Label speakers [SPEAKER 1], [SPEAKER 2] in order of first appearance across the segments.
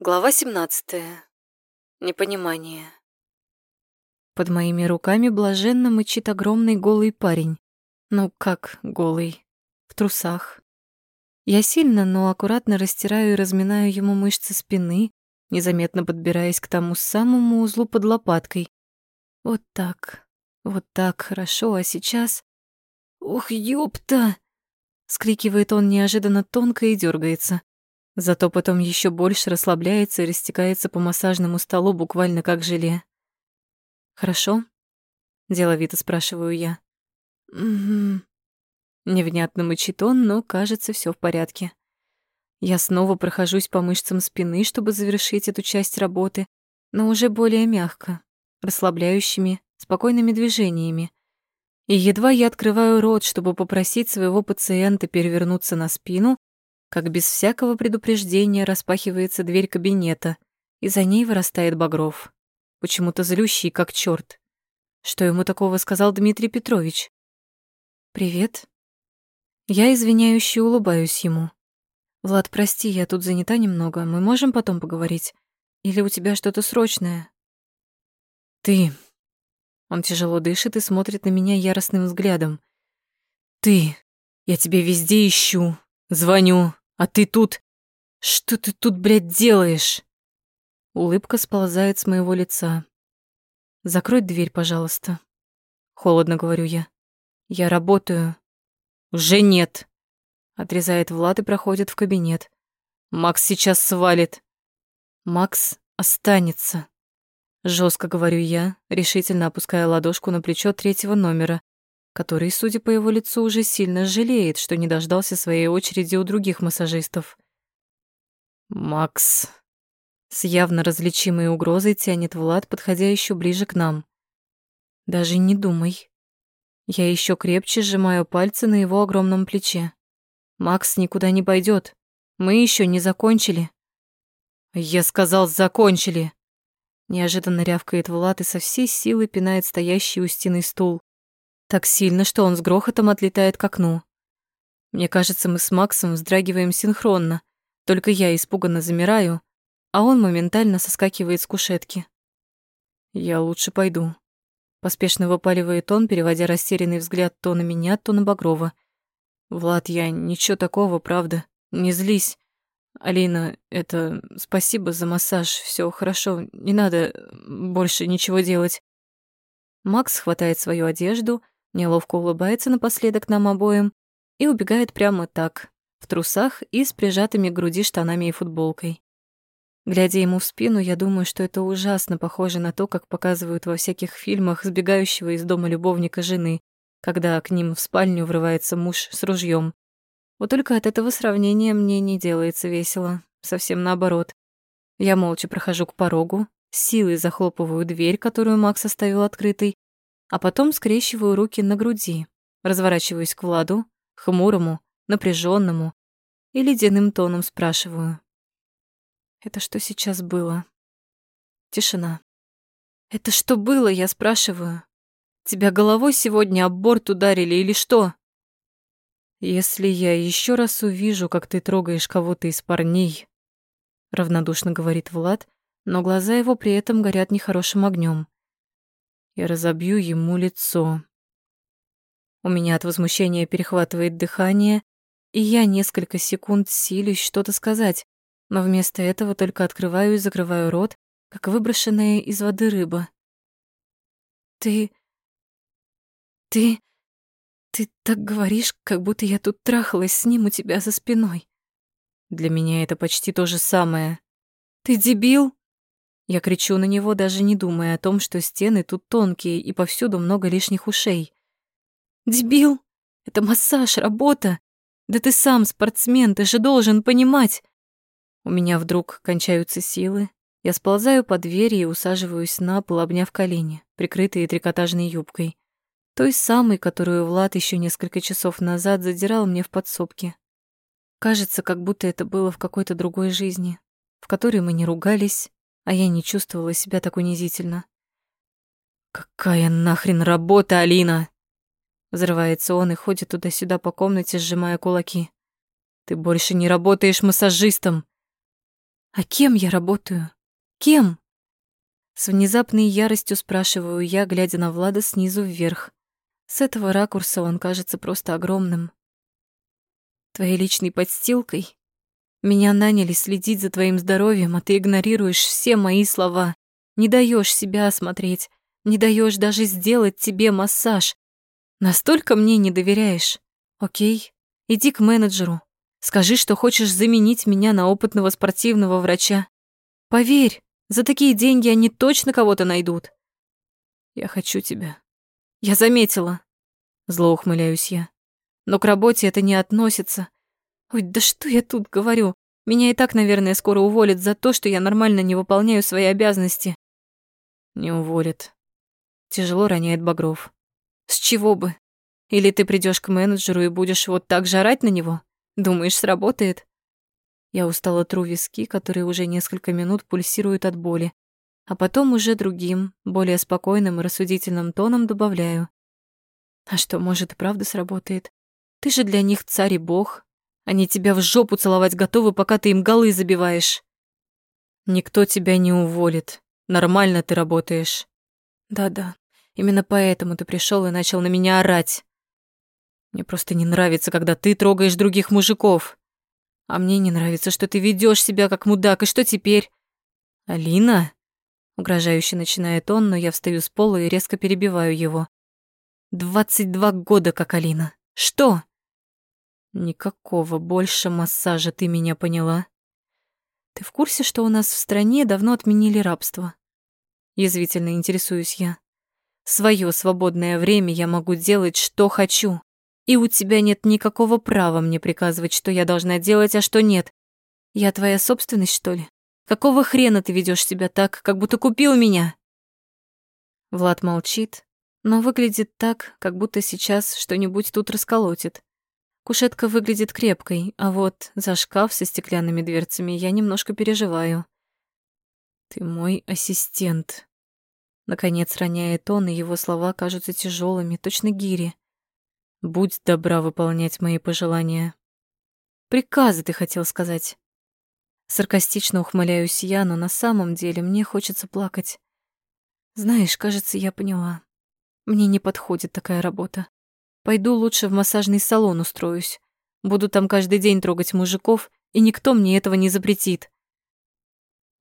[SPEAKER 1] Глава 17. Непонимание. Под моими руками блаженно мычит огромный голый парень. Ну как голый? В трусах. Я сильно, но аккуратно растираю и разминаю ему мышцы спины, незаметно подбираясь к тому самому узлу под лопаткой. Вот так, вот так хорошо, а сейчас... «Ух, ёпта!» — скрикивает он неожиданно тонко и дергается. Зато потом еще больше расслабляется и растекается по массажному столу буквально как желе. «Хорошо?» — деловито спрашиваю я. «Угу». Невнятно мычит он, но кажется, все в порядке. Я снова прохожусь по мышцам спины, чтобы завершить эту часть работы, но уже более мягко, расслабляющими, спокойными движениями. И едва я открываю рот, чтобы попросить своего пациента перевернуться на спину, как без всякого предупреждения распахивается дверь кабинета, и за ней вырастает Багров, почему-то злющий, как черт. Что ему такого сказал Дмитрий Петрович? «Привет». Я извиняюще улыбаюсь ему. «Влад, прости, я тут занята немного. Мы можем потом поговорить? Или у тебя что-то срочное?» «Ты...» Он тяжело дышит и смотрит на меня яростным взглядом. «Ты... Я тебя везде ищу, звоню, а ты тут... Что ты тут, блядь, делаешь?» Улыбка сползает с моего лица. «Закрой дверь, пожалуйста». Холодно говорю я. «Я работаю». «Уже нет», — отрезает Влад и проходит в кабинет. «Макс сейчас свалит». «Макс останется», — жестко говорю я, решительно опуская ладошку на плечо третьего номера, который, судя по его лицу, уже сильно жалеет, что не дождался своей очереди у других массажистов. «Макс», с явно различимой угрозой тянет Влад, подходя еще ближе к нам. Даже не думай. Я еще крепче сжимаю пальцы на его огромном плече. Макс никуда не пойдет. Мы еще не закончили. Я сказал, закончили. Неожиданно рявкает Влад и со всей силы пинает стоящий у стены стул. Так сильно, что он с грохотом отлетает к окну. Мне кажется, мы с Максом вздрагиваем синхронно. Только я испуганно замираю, а он моментально соскакивает с кушетки. «Я лучше пойду», — поспешно выпаливает он, переводя растерянный взгляд то на меня, то на Багрова. «Влад, я ничего такого, правда. Не злись. Алина, это спасибо за массаж, все хорошо, не надо больше ничего делать». Макс хватает свою одежду, неловко улыбается напоследок нам обоим и убегает прямо так, в трусах и с прижатыми к груди штанами и футболкой. Глядя ему в спину, я думаю, что это ужасно похоже на то, как показывают во всяких фильмах сбегающего из дома любовника жены, когда к ним в спальню врывается муж с ружьем. Вот только от этого сравнения мне не делается весело, совсем наоборот. Я молча прохожу к порогу, силой захлопываю дверь, которую Макс оставил открытой, а потом скрещиваю руки на груди, разворачиваюсь к Владу, хмурому, напряженному, и ледяным тоном спрашиваю. Это что сейчас было? Тишина. Это что было, я спрашиваю? Тебя головой сегодня об борт ударили или что? Если я еще раз увижу, как ты трогаешь кого-то из парней, равнодушно говорит Влад, но глаза его при этом горят нехорошим огнем. Я разобью ему лицо. У меня от возмущения перехватывает дыхание, и я несколько секунд силюсь что-то сказать, но вместо этого только открываю и закрываю рот, как выброшенная из воды рыба. «Ты... ты... ты так говоришь, как будто я тут трахалась с ним у тебя за спиной». Для меня это почти то же самое. «Ты дебил?» Я кричу на него, даже не думая о том, что стены тут тонкие и повсюду много лишних ушей. «Дебил? Это массаж, работа. Да ты сам спортсмен, ты же должен понимать. У меня вдруг кончаются силы. Я сползаю по двери и усаживаюсь на пол, обняв колени, прикрытые трикотажной юбкой. Той самой, которую Влад еще несколько часов назад задирал мне в подсобке. Кажется, как будто это было в какой-то другой жизни, в которой мы не ругались, а я не чувствовала себя так унизительно. «Какая нахрен работа, Алина?» Взрывается он и ходит туда-сюда по комнате, сжимая кулаки. «Ты больше не работаешь массажистом. А кем я работаю? Кем? С внезапной яростью спрашиваю я, глядя на Влада снизу вверх. С этого ракурса он кажется просто огромным. Твоей личной подстилкой? Меня наняли следить за твоим здоровьем, а ты игнорируешь все мои слова. Не даешь себя осмотреть, не даешь даже сделать тебе массаж. Настолько мне не доверяешь. Окей, иди к менеджеру. Скажи, что хочешь заменить меня на опытного спортивного врача. Поверь, за такие деньги они точно кого-то найдут. Я хочу тебя. Я заметила. Зло ухмыляюсь я. Но к работе это не относится. Ой, да что я тут говорю? Меня и так, наверное, скоро уволят за то, что я нормально не выполняю свои обязанности. Не уволят. Тяжело роняет Багров. С чего бы? Или ты придешь к менеджеру и будешь вот так жарать на него? Думаешь, сработает? Я устало тру виски, которые уже несколько минут пульсируют от боли, а потом уже другим, более спокойным и рассудительным тоном добавляю. А что, может, и правда сработает? Ты же для них царь и бог. Они тебя в жопу целовать готовы, пока ты им голы забиваешь. Никто тебя не уволит. Нормально ты работаешь. Да-да, именно поэтому ты пришел и начал на меня орать. Мне просто не нравится, когда ты трогаешь других мужиков. А мне не нравится, что ты ведешь себя как мудак. И что теперь? Алина? Угрожающе начинает он, но я встаю с пола и резко перебиваю его. Двадцать два года как Алина. Что? Никакого больше массажа, ты меня поняла? Ты в курсе, что у нас в стране давно отменили рабство? Язвительно интересуюсь я. Своё свободное время я могу делать, что хочу. И у тебя нет никакого права мне приказывать, что я должна делать, а что нет. Я твоя собственность, что ли? Какого хрена ты ведешь себя так, как будто купил меня?» Влад молчит, но выглядит так, как будто сейчас что-нибудь тут расколотит. Кушетка выглядит крепкой, а вот за шкаф со стеклянными дверцами я немножко переживаю. «Ты мой ассистент», Наконец роняет он, и его слова кажутся тяжелыми, точно гири. Будь добра выполнять мои пожелания. Приказы ты хотел сказать. Саркастично ухмыляюсь я, но на самом деле мне хочется плакать. Знаешь, кажется, я поняла. Мне не подходит такая работа. Пойду лучше в массажный салон устроюсь. Буду там каждый день трогать мужиков, и никто мне этого не запретит.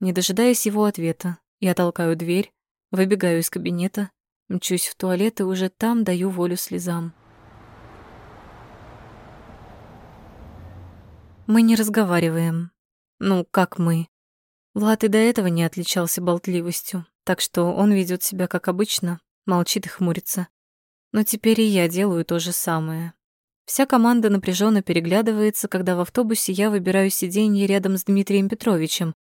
[SPEAKER 1] Не дожидаясь его ответа, я толкаю дверь, выбегаю из кабинета, мчусь в туалет и уже там даю волю слезам. Мы не разговариваем. Ну, как мы. Влад и до этого не отличался болтливостью, так что он ведет себя как обычно, молчит и хмурится. Но теперь и я делаю то же самое. Вся команда напряженно переглядывается, когда в автобусе я выбираю сиденье рядом с Дмитрием Петровичем.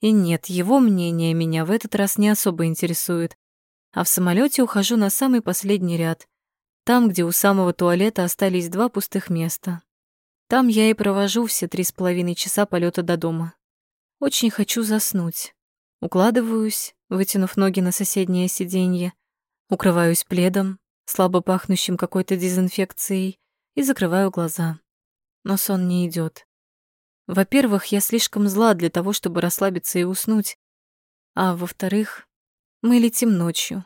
[SPEAKER 1] И нет, его мнение меня в этот раз не особо интересует. А в самолете ухожу на самый последний ряд, там, где у самого туалета остались два пустых места, там я и провожу все три с половиной часа полета до дома. Очень хочу заснуть. Укладываюсь, вытянув ноги на соседнее сиденье, укрываюсь пледом, слабо пахнущим какой-то дезинфекцией, и закрываю глаза. Но сон не идет. Во-первых, я слишком зла для того, чтобы расслабиться и уснуть. А во-вторых, мы летим ночью.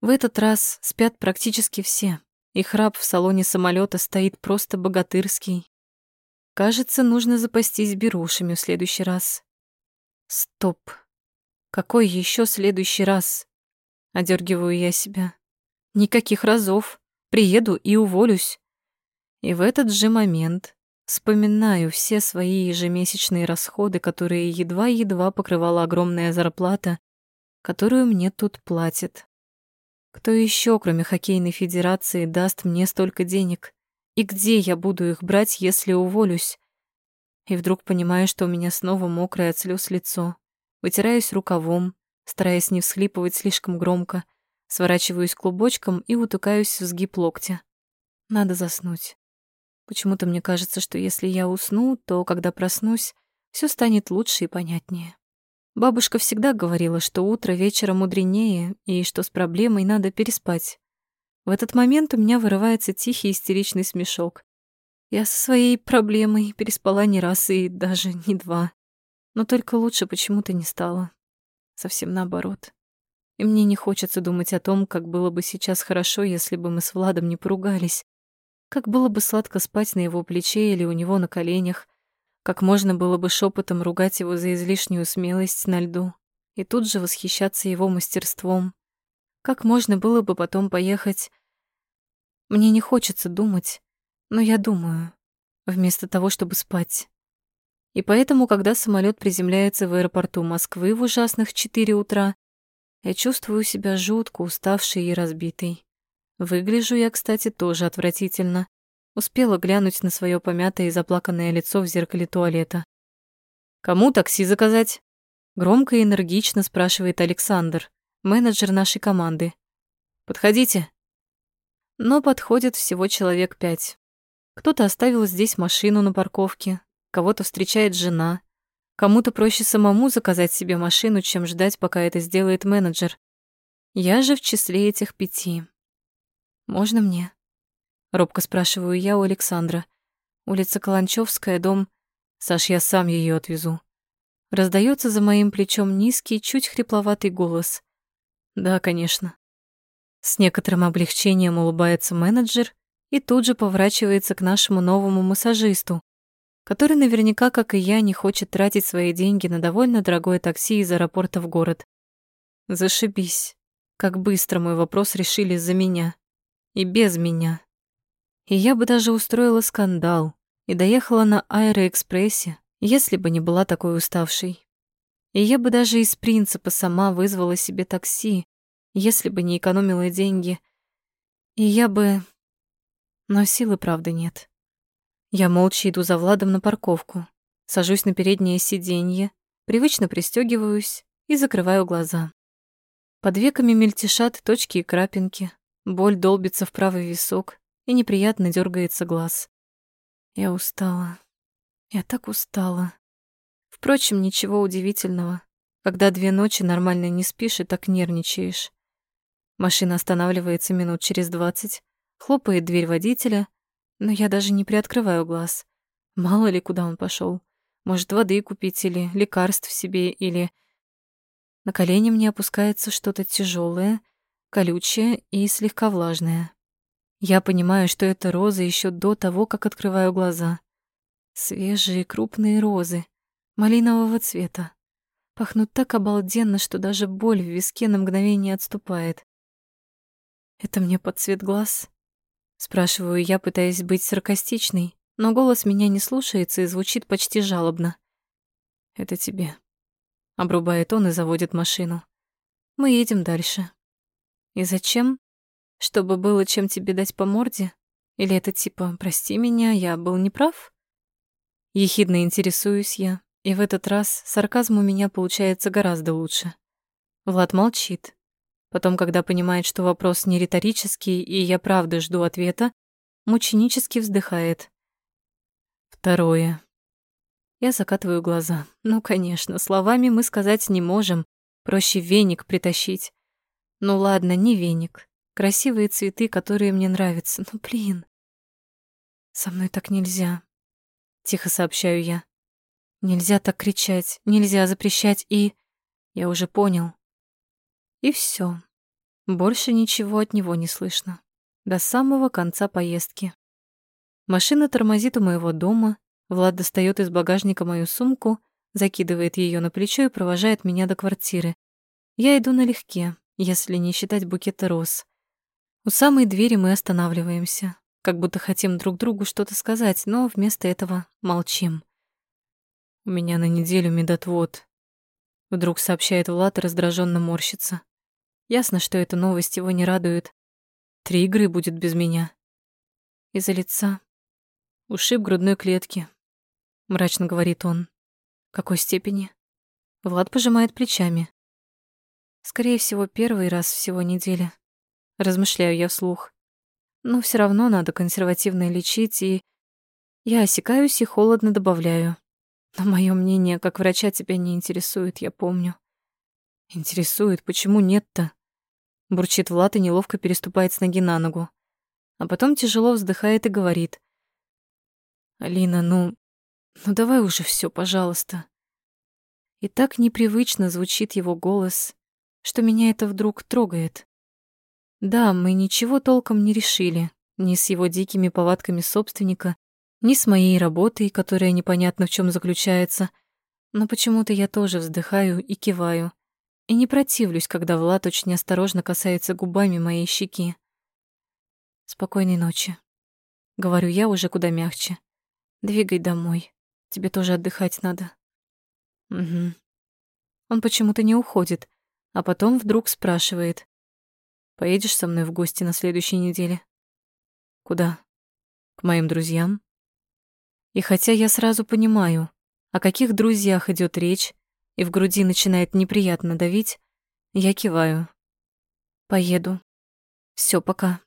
[SPEAKER 1] В этот раз спят практически все, и храп в салоне самолета стоит просто богатырский. Кажется, нужно запастись берушами в следующий раз. Стоп. Какой еще следующий раз? Одергиваю я себя. Никаких разов. Приеду и уволюсь. И в этот же момент вспоминаю все свои ежемесячные расходы, которые едва-едва покрывала огромная зарплата, которую мне тут платят. Кто еще, кроме хоккейной федерации, даст мне столько денег? И где я буду их брать, если уволюсь? И вдруг понимаю, что у меня снова мокрое от слез лицо. Вытираюсь рукавом, стараясь не всхлипывать слишком громко, сворачиваюсь клубочком и утыкаюсь в сгиб локтя. Надо заснуть. Почему-то мне кажется, что если я усну, то, когда проснусь, все станет лучше и понятнее. Бабушка всегда говорила, что утро вечера мудренее и что с проблемой надо переспать. В этот момент у меня вырывается тихий истеричный смешок. Я со своей проблемой переспала не раз и даже не два. Но только лучше почему-то не стало. Совсем наоборот. И мне не хочется думать о том, как было бы сейчас хорошо, если бы мы с Владом не поругались. Как было бы сладко спать на его плече или у него на коленях. Как можно было бы шепотом ругать его за излишнюю смелость на льду и тут же восхищаться его мастерством. Как можно было бы потом поехать... Мне не хочется думать, но я думаю, вместо того, чтобы спать. И поэтому, когда самолет приземляется в аэропорту Москвы в ужасных 4 утра, я чувствую себя жутко уставшей и разбитой. Выгляжу я, кстати, тоже отвратительно. Успела глянуть на свое помятое и заплаканное лицо в зеркале туалета. «Кому такси заказать?» Громко и энергично спрашивает Александр, менеджер нашей команды. «Подходите». Но подходит всего человек пять. Кто-то оставил здесь машину на парковке, кого-то встречает жена, Кому-то проще самому заказать себе машину, чем ждать, пока это сделает менеджер. Я же в числе этих пяти. «Можно мне?» Робко спрашиваю я у Александра. Улица Каланчевская, дом... Саш, я сам ее отвезу. Раздается за моим плечом низкий, чуть хрипловатый голос. Да, конечно. С некоторым облегчением улыбается менеджер и тут же поворачивается к нашему новому массажисту, который наверняка, как и я, не хочет тратить свои деньги на довольно дорогое такси из аэропорта в город. Зашибись. Как быстро мой вопрос решили за меня. И без меня. И я бы даже устроила скандал и доехала на аэроэкспрессе, если бы не была такой уставшей. И я бы даже из принципа сама вызвала себе такси, если бы не экономила деньги. И я бы... Но силы, правда, нет. Я молча иду за Владом на парковку, сажусь на переднее сиденье, привычно пристегиваюсь и закрываю глаза. Под веками мельтешат точки и крапинки, боль долбится в правый висок и неприятно дергается глаз. Я устала. Я так устала. Впрочем, ничего удивительного, когда две ночи нормально не спишь и так нервничаешь. Машина останавливается минут через двадцать, хлопает дверь водителя, но я даже не приоткрываю глаз. Мало ли, куда он пошел. Может, воды купить или лекарств себе, или... На колени мне опускается что-то тяжелое, колючее и слегка влажное. Я понимаю, что это розы еще до того, как открываю глаза. Свежие крупные розы, малинового цвета. Пахнут так обалденно, что даже боль в виске на мгновение отступает. Это мне под цвет глаз? Спрашиваю я, пытаясь быть саркастичной, но голос меня не слушается и звучит почти жалобно. «Это тебе», — обрубает он и заводит машину. Мы едем дальше. И зачем? Чтобы было чем тебе дать по морде? Или это типа «прости меня, я был неправ»? Ехидно интересуюсь я, и в этот раз сарказм у меня получается гораздо лучше. Влад молчит, Потом, когда понимает, что вопрос не риторический, и я правда жду ответа, мученически вздыхает. Второе. Я закатываю глаза. Ну, конечно, словами мы сказать не можем. Проще веник притащить. Ну ладно, не веник. Красивые цветы, которые мне нравятся. Ну, блин. Со мной так нельзя. Тихо сообщаю я. Нельзя так кричать, нельзя запрещать и... Я уже понял. И все. Больше ничего от него не слышно. До самого конца поездки. Машина тормозит у моего дома. Влад достает из багажника мою сумку, закидывает ее на плечо и провожает меня до квартиры. Я иду налегке, если не считать букета роз. У самой двери мы останавливаемся, как будто хотим друг другу что-то сказать, но вместо этого молчим. «У меня на неделю медотвод», — вдруг сообщает Влад и раздражённо морщится. Ясно, что эта новость его не радует. Три игры будет без меня. Из-за лица. Ушиб грудной клетки. Мрачно говорит он. Какой степени? Влад пожимает плечами. Скорее всего, первый раз всего недели. Размышляю я вслух. Но все равно надо консервативно лечить, и... Я осекаюсь и холодно добавляю. Но мое мнение, как врача, тебя не интересует, я помню. Интересует, почему нет-то? Бурчит Влад и неловко переступает с ноги на ногу. А потом тяжело вздыхает и говорит. «Алина, ну... Ну давай уже все, пожалуйста. И так непривычно звучит его голос, что меня это вдруг трогает. Да, мы ничего толком не решили, ни с его дикими повадками собственника, ни с моей работой, которая непонятно в чем заключается, но почему-то я тоже вздыхаю и киваю, и не противлюсь, когда Влад очень осторожно касается губами моей щеки. «Спокойной ночи», — говорю я уже куда мягче. «Двигай домой, тебе тоже отдыхать надо». «Угу». Он почему-то не уходит, а потом вдруг спрашивает. «Поедешь со мной в гости на следующей неделе?» «Куда?» «К моим друзьям?» И хотя я сразу понимаю, о каких друзьях идет речь, и в груди начинает неприятно давить, я киваю. Поеду. Все, пока.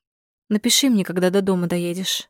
[SPEAKER 1] Напиши мне, когда до дома доедешь.